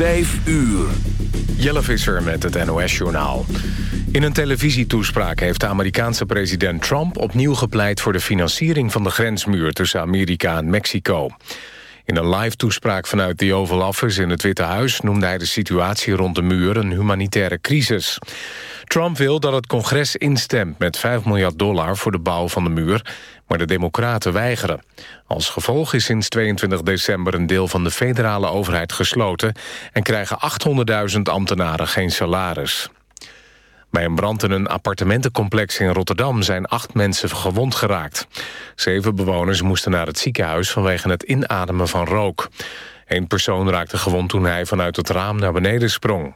Vijf uur. Jelle Visser met het NOS-journaal. In een televisietoespraak heeft de Amerikaanse president Trump... opnieuw gepleit voor de financiering van de grensmuur... tussen Amerika en Mexico. In een live-toespraak vanuit The Oval Office in het Witte Huis... noemde hij de situatie rond de muur een humanitaire crisis. Trump wil dat het congres instemt met 5 miljard dollar... voor de bouw van de muur, maar de democraten weigeren. Als gevolg is sinds 22 december een deel van de federale overheid gesloten... en krijgen 800.000 ambtenaren geen salaris. Bij een brand in een appartementencomplex in Rotterdam... zijn acht mensen gewond geraakt. Zeven bewoners moesten naar het ziekenhuis... vanwege het inademen van rook. Eén persoon raakte gewond toen hij vanuit het raam naar beneden sprong.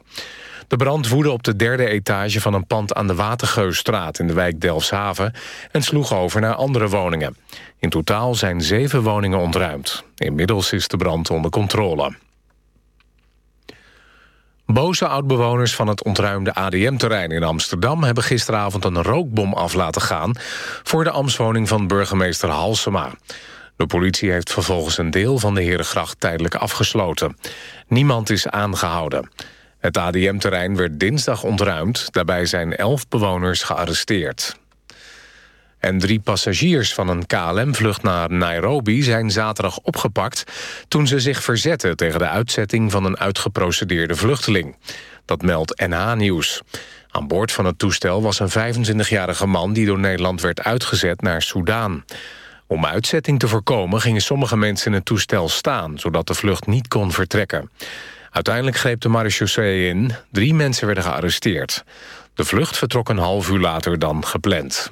De brand woedde op de derde etage van een pand aan de Watergeusstraat in de wijk Delfshaven en sloeg over naar andere woningen. In totaal zijn zeven woningen ontruimd. Inmiddels is de brand onder controle. Boze oudbewoners van het ontruimde ADM-terrein in Amsterdam... hebben gisteravond een rookbom af laten gaan... voor de ambtswoning van burgemeester Halsema. De politie heeft vervolgens een deel van de Herengracht tijdelijk afgesloten. Niemand is aangehouden. Het ADM-terrein werd dinsdag ontruimd. Daarbij zijn elf bewoners gearresteerd. En drie passagiers van een KLM-vlucht naar Nairobi zijn zaterdag opgepakt... toen ze zich verzetten tegen de uitzetting van een uitgeprocedeerde vluchteling. Dat meldt NH Nieuws. Aan boord van het toestel was een 25-jarige man... die door Nederland werd uitgezet naar Soudaan. Om uitzetting te voorkomen gingen sommige mensen in het toestel staan... zodat de vlucht niet kon vertrekken. Uiteindelijk greep de marechaussee in. Drie mensen werden gearresteerd. De vlucht vertrok een half uur later dan gepland.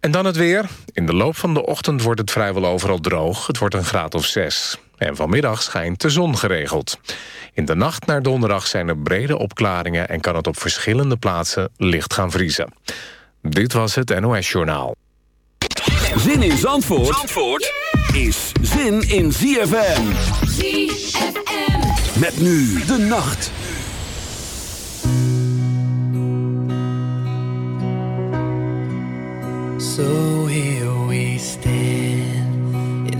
En dan het weer. In de loop van de ochtend wordt het vrijwel overal droog. Het wordt een graad of zes. En vanmiddag schijnt de zon geregeld. In de nacht naar donderdag zijn er brede opklaringen... en kan het op verschillende plaatsen licht gaan vriezen. Dit was het NOS Journaal. Zin in Zandvoort, Zandvoort is zin in ZFM. ZFM. Met nu de nacht.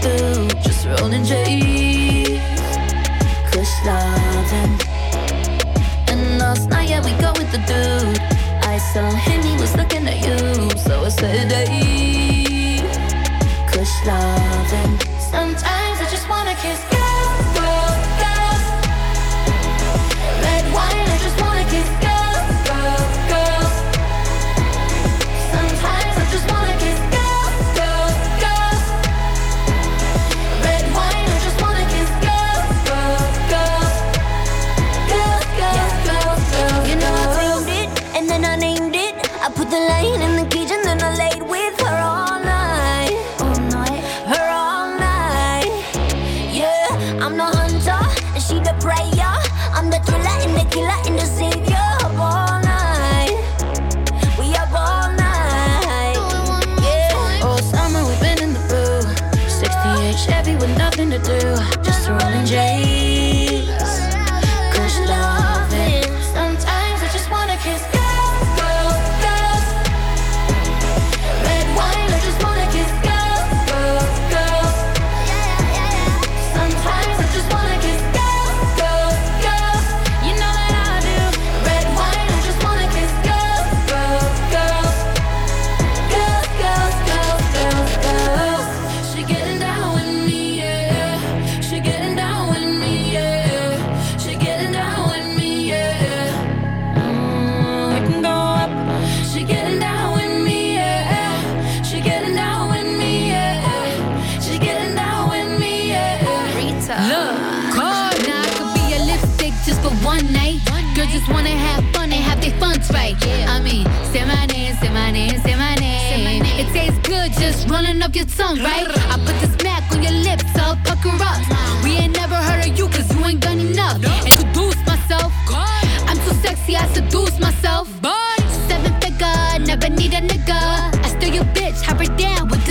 do, just rolling J's. Kush loving. And last night, yeah, we go with the dude. I saw him, he was looking at you, so I said, hey. me. Say my name, say my name, say my name. It tastes good just running up your tongue, right? I put the smack on your lips, so pucker up. We ain't never heard of you cause you ain't done enough. Introduce myself. I'm too sexy, I seduce myself. Seven figure, never need a nigga. I steal your bitch, have her down with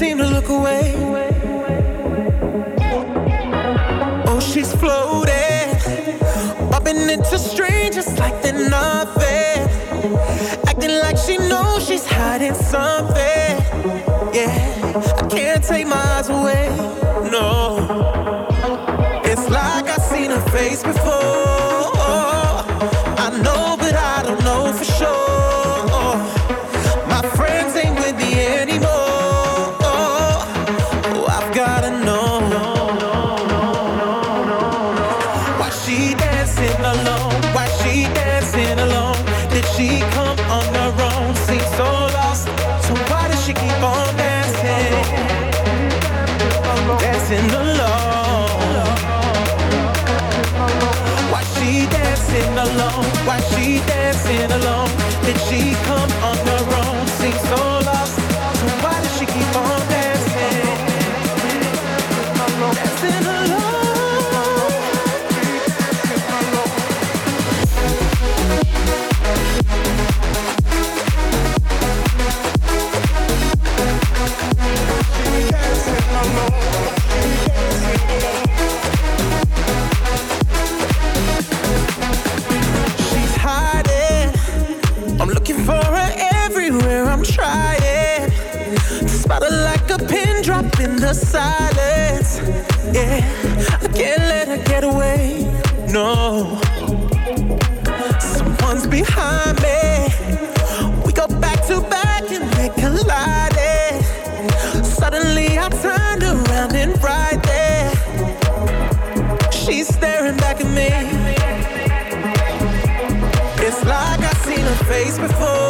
seem to look away. Oh, she's floating, bumping into strangers like they're nothing. Acting like she knows she's hiding something. Yeah, I can't take my eyes away. No, it's like I've seen her face before. the silence. Yeah, I can't let her get away. No, someone's behind me. We go back to back and they collided. Suddenly I turned around and right there, she's staring back at me. It's like I've seen her face before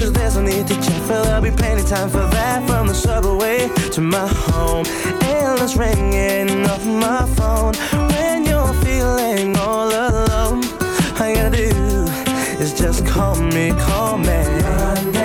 cause there's no need to check For there'll be plenty time for that From the subway to my home. Endless ringing off my phone. When you're feeling all alone All you gotta do is just call me, call me.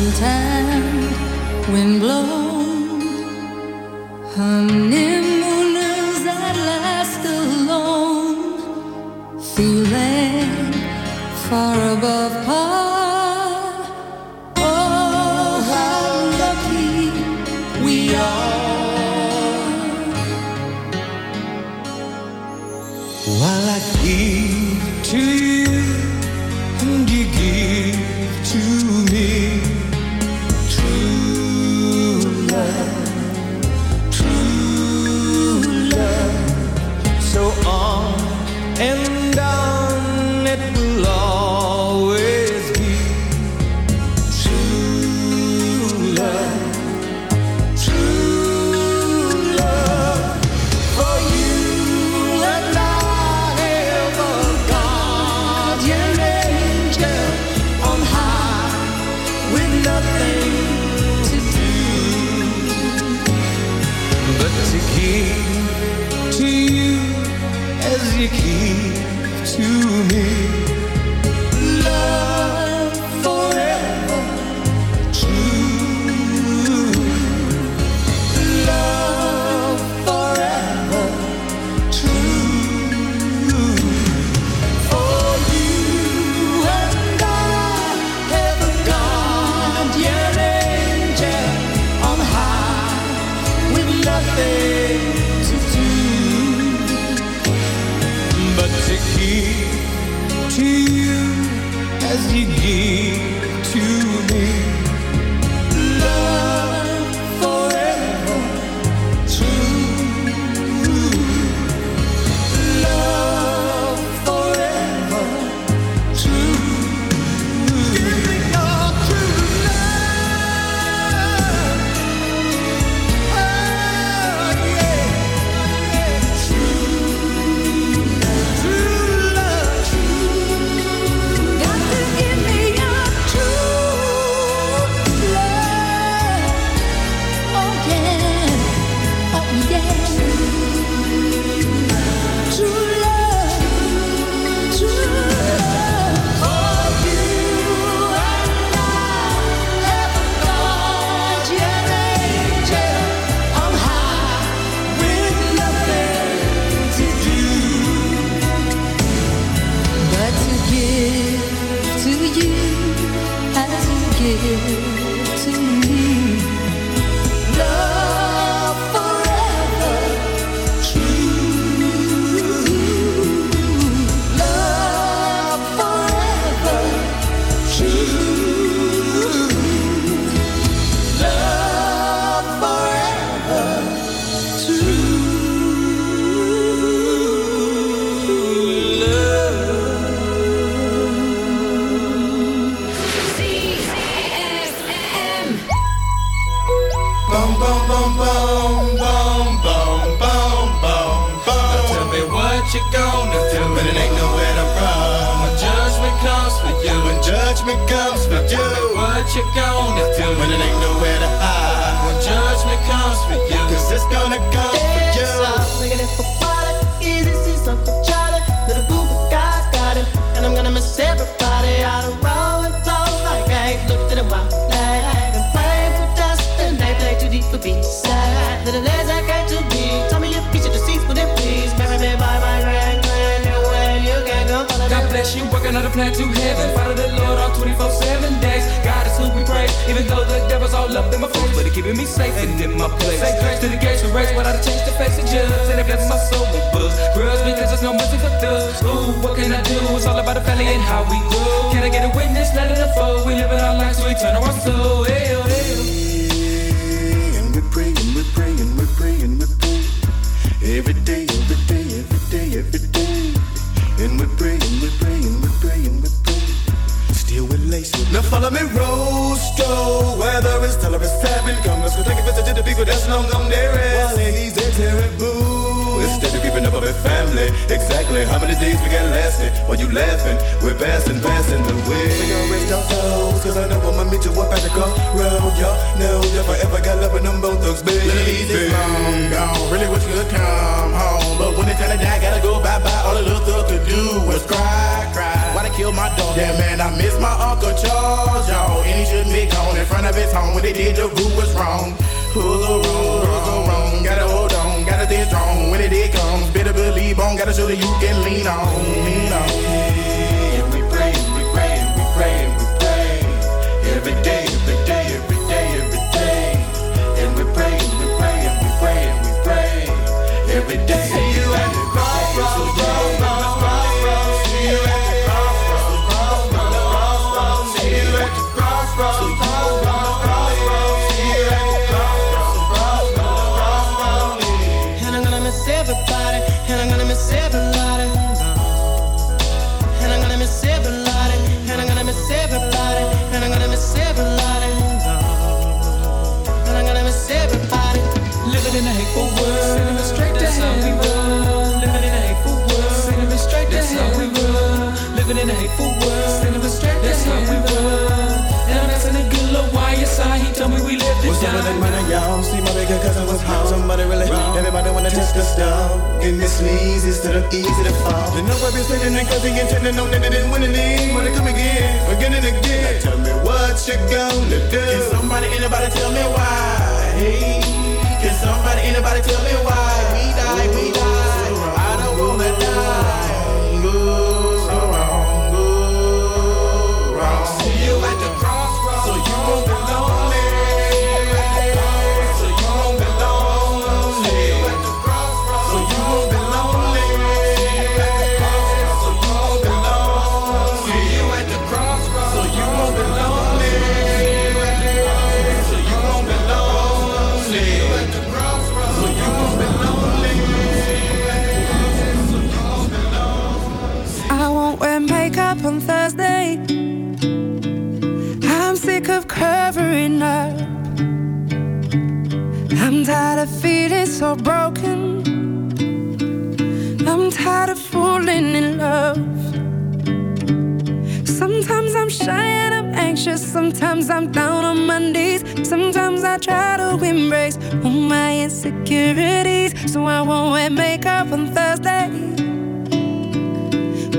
suntanned, wind blown, her God bless you, working on the plan to heaven. Follow the Lord all 24 7 days. God is who we praise. Even though the devil's all up in my face, but he keeping me safe and in my place. Say grace to the gates of race, but I change the face of judge. And it bless my soul with buzz. Grudge because there's no mercy for thugs. Ooh, what can I do? It's all about the family and how we grow. Can I get a witness? Let it unfold. We live in our lives, so we turn our soul. Hey, oh. oh. every day, every day, every day, every day. And we pray, and we pray, and we pray, and we pray. Still with lace. Now follow me, road, seven. Come, let's go take a visit to the people that's long gone there. FM. really exactly how many days we got lasting? While you laughing, we're passing, passing the way. We gon' rest our souls, cause I know I'ma meet you up at the crossroad. Y'all know if I ever got love with them both thugs, baby. Eazy, long gone. Really wish you could come home. But when it's time to die, gotta go bye bye. All the little thug could do was cry, cry. Why they kill my dog? Yeah, man, I miss my Uncle Charles, y'all. And he shouldn't be gone in front of his home. When they did, the rule was wrong. Who's so wrong? Who's so wrong? Gotta hold on, gotta stay strong. When it day comes, better believe on. Gotta show that you can lean on, lean on. And we pray, we pray, we pray, we pray. Every day, every day, every day, every day. And we pray, we pray, and we pray, and we pray. Every day. See you at the crossroads, crossroads, crossroads. See you at the crossroads, crossroads, crossroads. See you at the crossroads, crossroads, crossroads. See you at the crossroads, crossroads, crossroads. And I'm gonna miss everybody, and I'm gonna And I'm gonna miss everybody, and I'm gonna miss everybody, and I'm gonna miss everybody. And I'm gonna miss everybody. Living in a hateful world. Sending. Living in a straight to how we roll. Living in a hateful world. Sending me straight to how we roll. And I'm asking a good little side. He told me we lived up with that down. money, y'all? See my bigger cousin was. Somebody really wrong. Everybody wanna test the stuff. And this leads instead of easy to fall. Know I've been sitting and cause he intending on that they didn't win any. Wanna come again, again and again. Now tell me what you gonna do. Can somebody, anybody tell me why? Hey, can somebody, anybody tell me why? Sometimes I'm down on my knees. Sometimes I try to embrace all my insecurities. So I won't wear makeup on Thursday.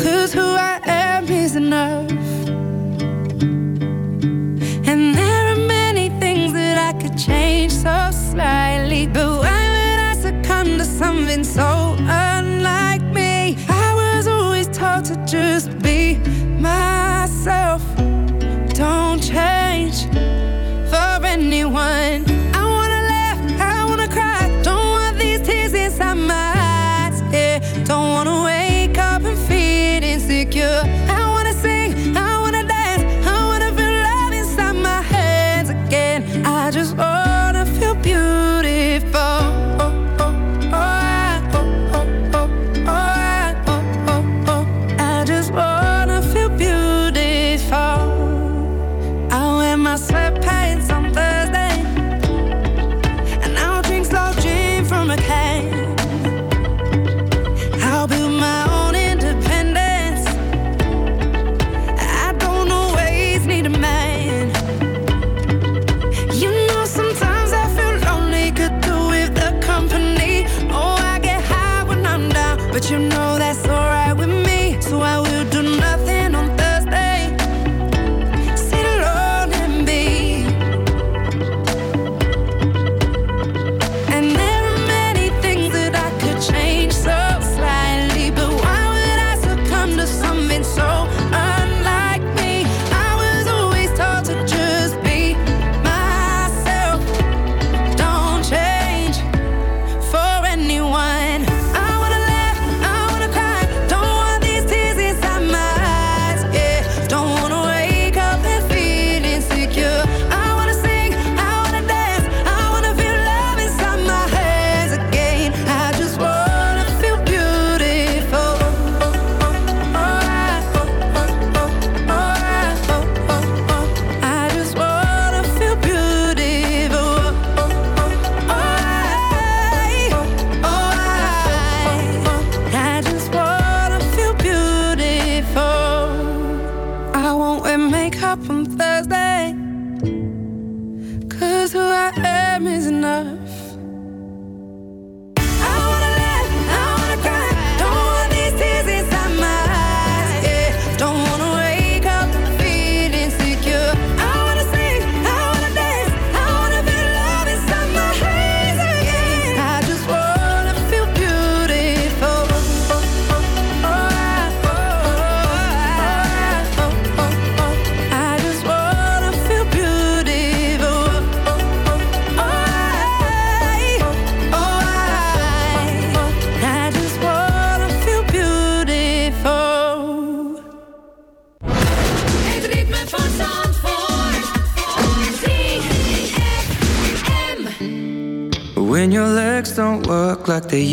Cause who I am is enough. And there are many things that I could change so slightly. But why would I succumb to something so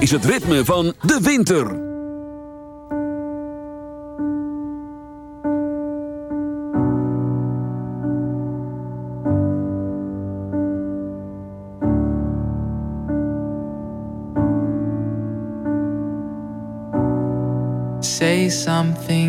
is het ritme van de winter. Say something,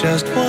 just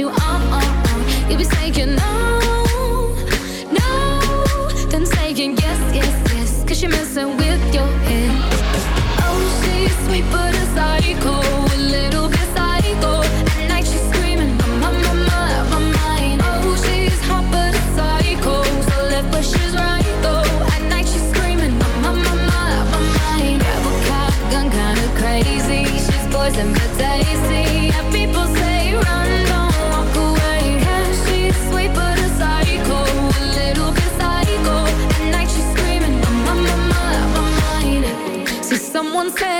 you off, off. You be taking. Someone said